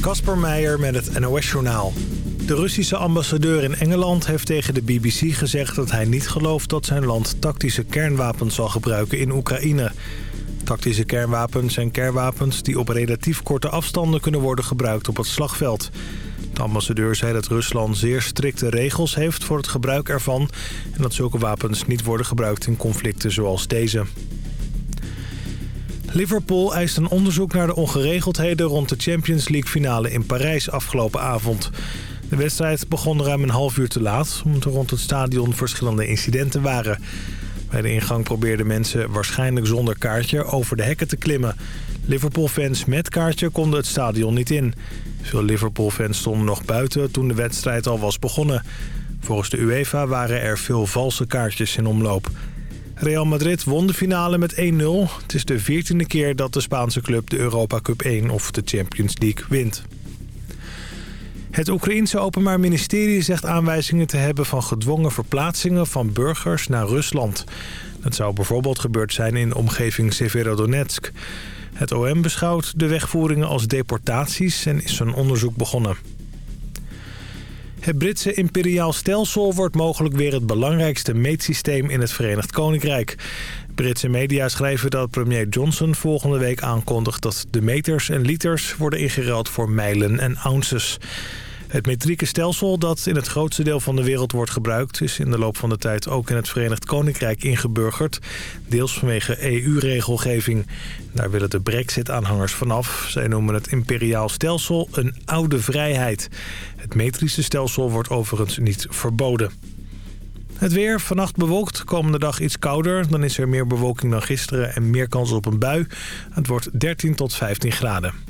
Kasper Meijer met het NOS-journaal. De Russische ambassadeur in Engeland heeft tegen de BBC gezegd... dat hij niet gelooft dat zijn land tactische kernwapens zal gebruiken in Oekraïne. Tactische kernwapens zijn kernwapens die op relatief korte afstanden kunnen worden gebruikt op het slagveld. De ambassadeur zei dat Rusland zeer strikte regels heeft voor het gebruik ervan... en dat zulke wapens niet worden gebruikt in conflicten zoals deze. Liverpool eist een onderzoek naar de ongeregeldheden rond de Champions League finale in Parijs afgelopen avond. De wedstrijd begon ruim een half uur te laat, omdat er rond het stadion verschillende incidenten waren. Bij de ingang probeerden mensen waarschijnlijk zonder kaartje over de hekken te klimmen. Liverpool-fans met kaartje konden het stadion niet in. Veel Liverpool-fans stonden nog buiten toen de wedstrijd al was begonnen. Volgens de UEFA waren er veel valse kaartjes in omloop. Real Madrid won de finale met 1-0. Het is de veertiende keer dat de Spaanse club de Europa Cup 1 of de Champions League wint. Het Oekraïense Openbaar Ministerie zegt aanwijzingen te hebben van gedwongen verplaatsingen van burgers naar Rusland. Dat zou bijvoorbeeld gebeurd zijn in de omgeving Severodonetsk. Het OM beschouwt de wegvoeringen als deportaties en is een onderzoek begonnen. Het Britse imperiaal stelsel wordt mogelijk weer het belangrijkste meetsysteem in het Verenigd Koninkrijk. Britse media schrijven dat premier Johnson volgende week aankondigt dat de meters en liters worden ingeruild voor mijlen en ounces. Het metrieke stelsel dat in het grootste deel van de wereld wordt gebruikt... is in de loop van de tijd ook in het Verenigd Koninkrijk ingeburgerd. Deels vanwege EU-regelgeving. Daar willen de brexit-aanhangers vanaf. Zij noemen het imperiaal stelsel een oude vrijheid. Het metrische stelsel wordt overigens niet verboden. Het weer, vannacht bewolkt, komende dag iets kouder. Dan is er meer bewolking dan gisteren en meer kans op een bui. Het wordt 13 tot 15 graden.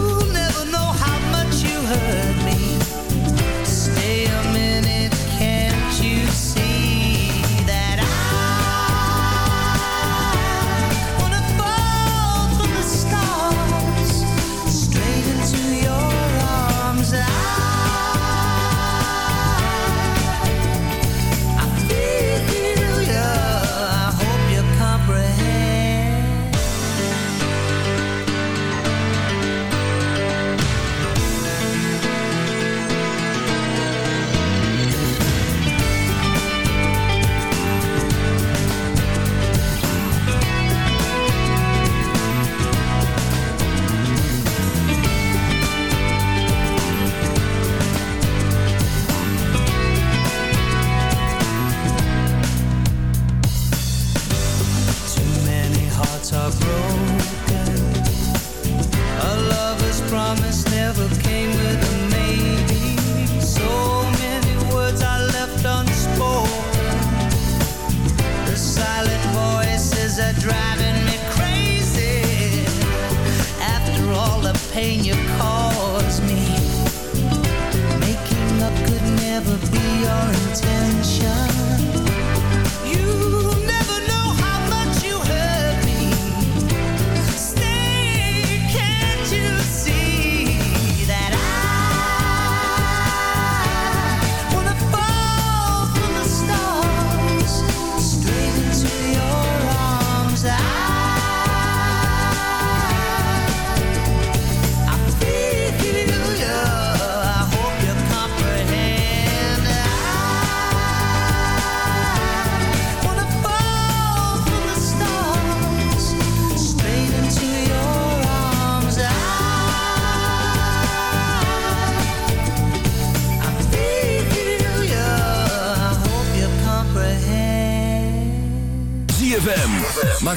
you cause me. Making up could never be your intention.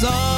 days on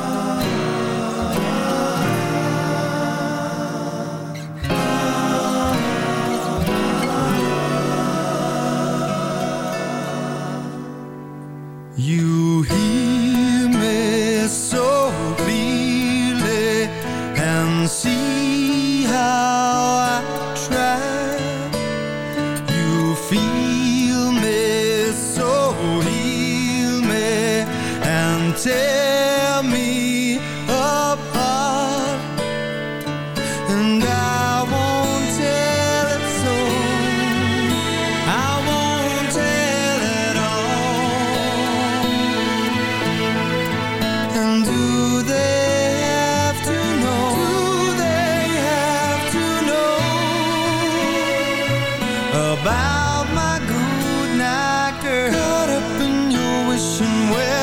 about my good night girl. Caught up in your wishing well.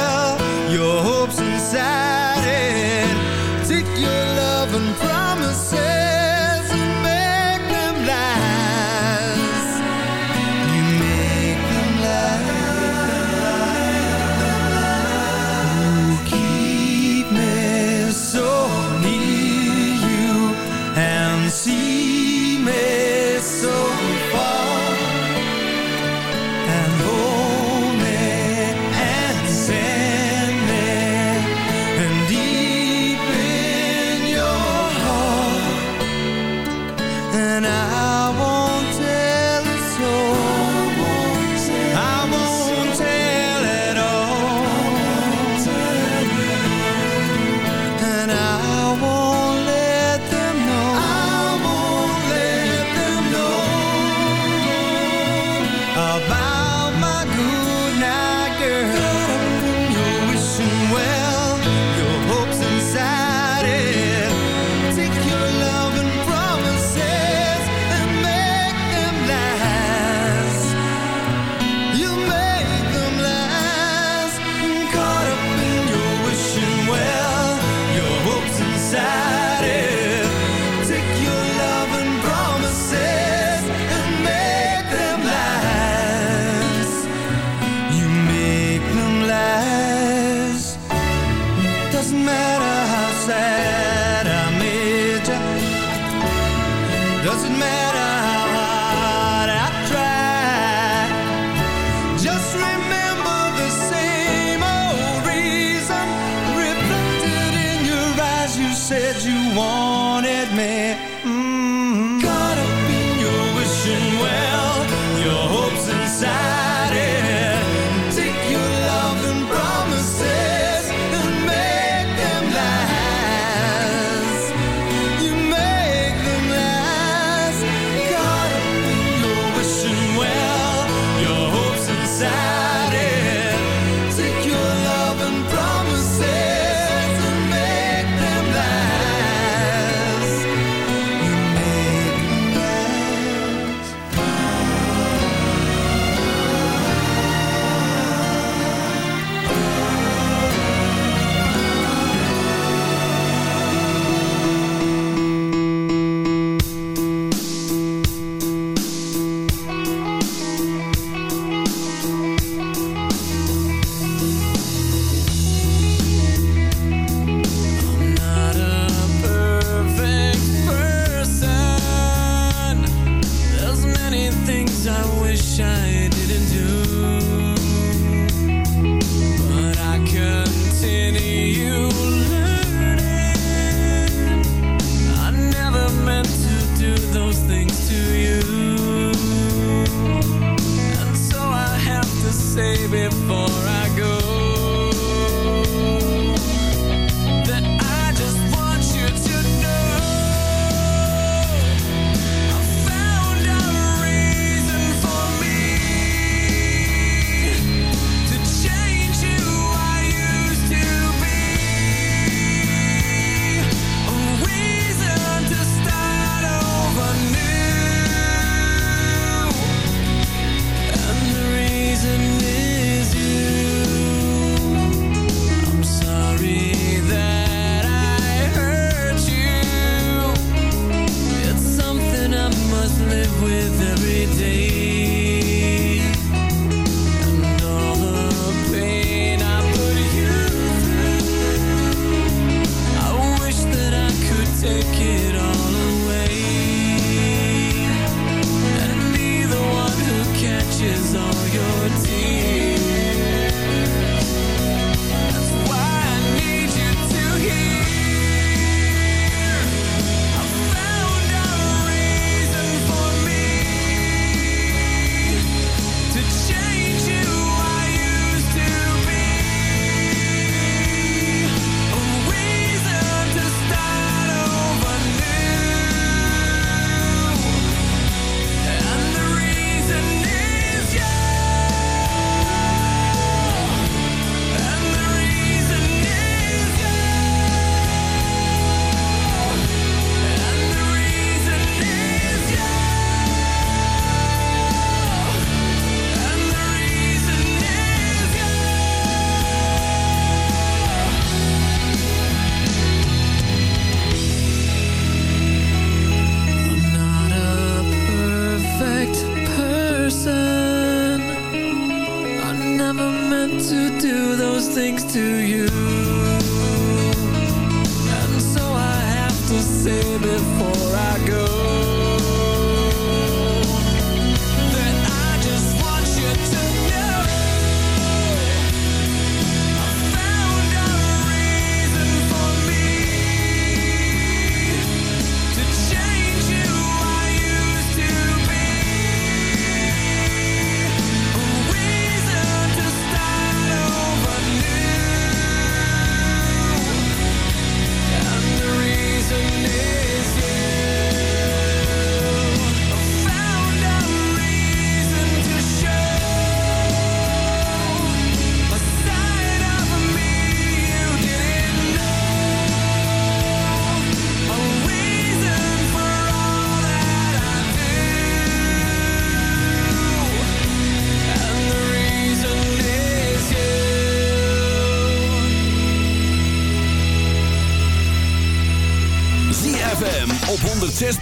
said you wanted me.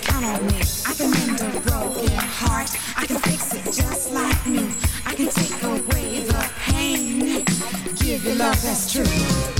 count on me. I can mend a broken heart. I can fix it just like new. I can take away the pain. Give you love that's true.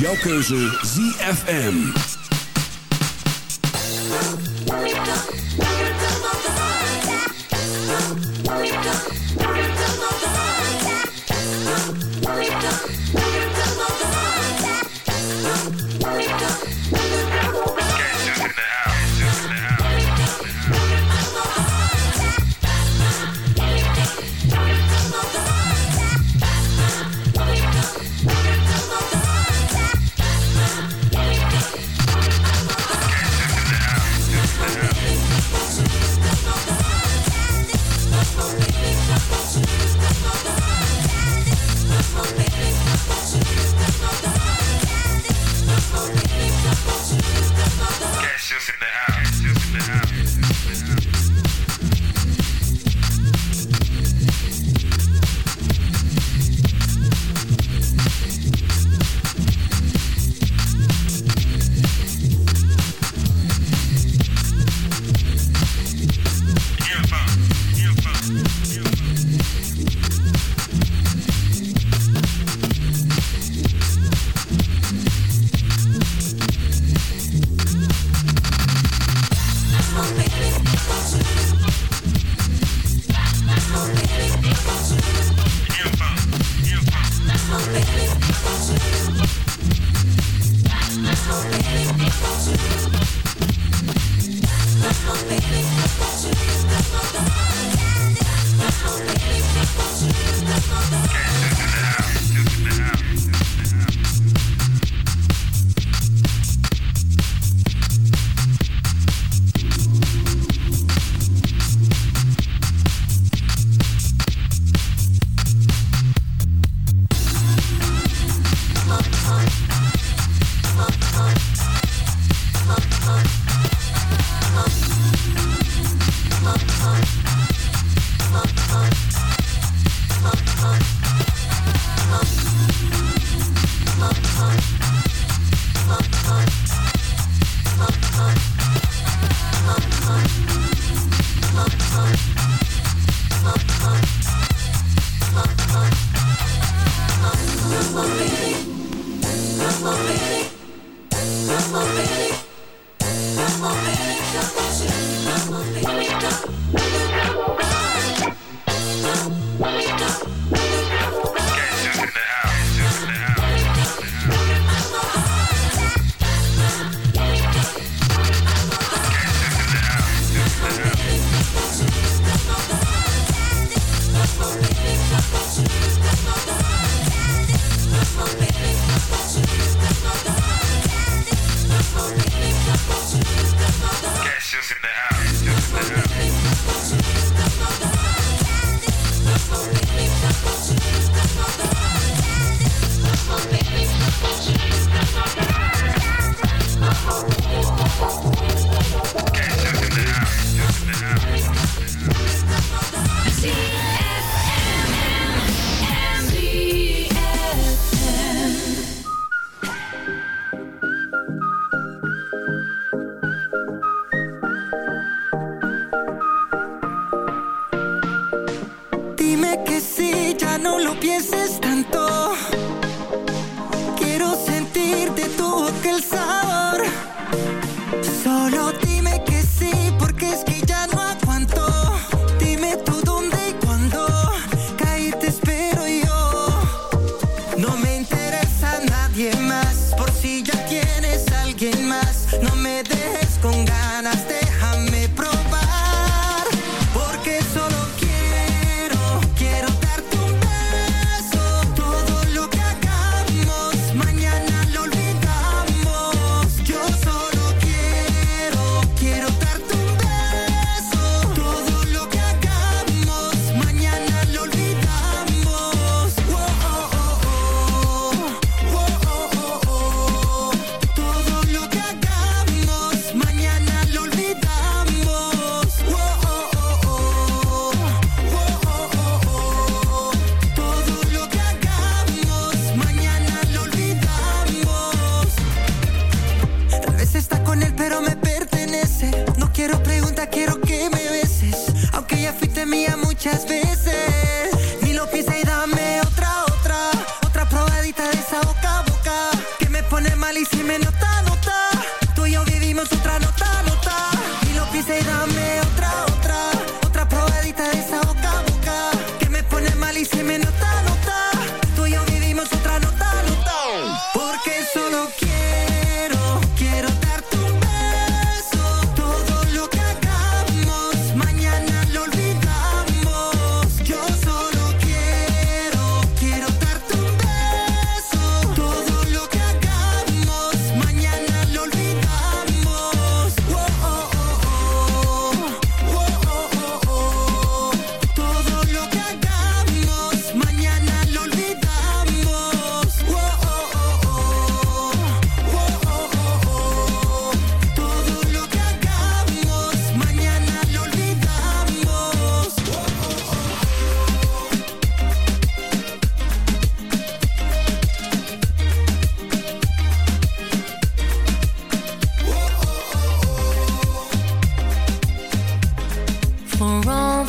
jouw keuze ZFM.